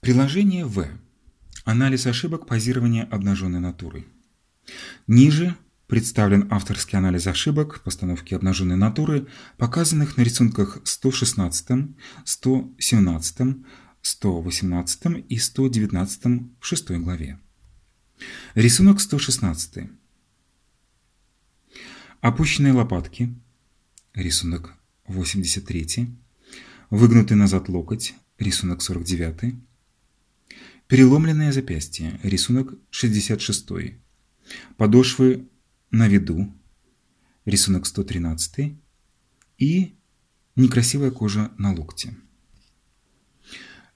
Приложение В. Анализ ошибок позирования обнаженной натурой. Ниже представлен авторский анализ ошибок постановки обнаженной натуры, показанных на рисунках 116, 117, 118 и 119 в 6 главе. Рисунок 116. Опущенные лопатки. Рисунок 83. Выгнутый назад локоть. Рисунок 49. Переломленное запястье. Рисунок 66. Подошвы на виду. Рисунок 113. И некрасивая кожа на локте.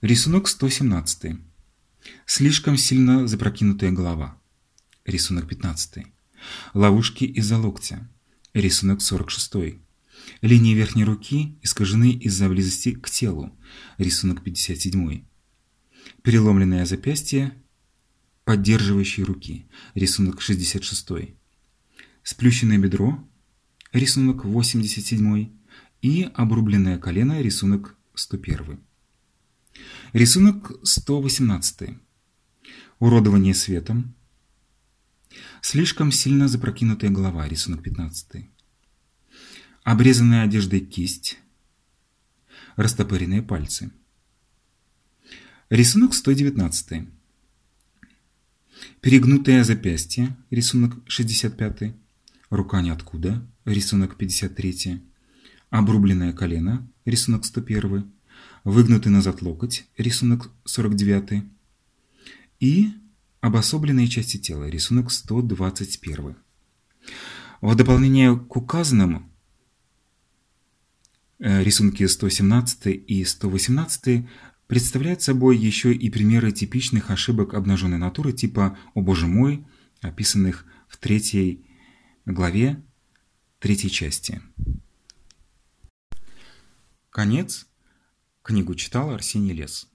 Рисунок 117. Слишком сильно запрокинутая голова. Рисунок 15. Ловушки из-за локтя. Рисунок 46. Линии верхней руки искажены из-за близости к телу. Рисунок 57. Переломленное запястье поддерживающей руки. Рисунок 66. Сплющенное бедро. Рисунок 87. И обрубленное колено. Рисунок 101. Рисунок 118. Уродование светом. Слишком сильно запрокинутая голова. Рисунок 15. Обрезанная одеждой кисть. Растопыренные пальцы. Рисунок 119. Перегнутое запястье, рисунок 65. Рука ниоткуда, рисунок 53. Обрубленное колено, рисунок 101. Выгнутый назад локоть, рисунок 49. И обособленные части тела, рисунок 121. В дополнение к указанным э, рисунки 117 и 118 представляет собой еще и примеры типичных ошибок обнаженной натуры типа «О боже мой», описанных в третьей главе третьей части. Конец. Книгу читал Арсений Лес.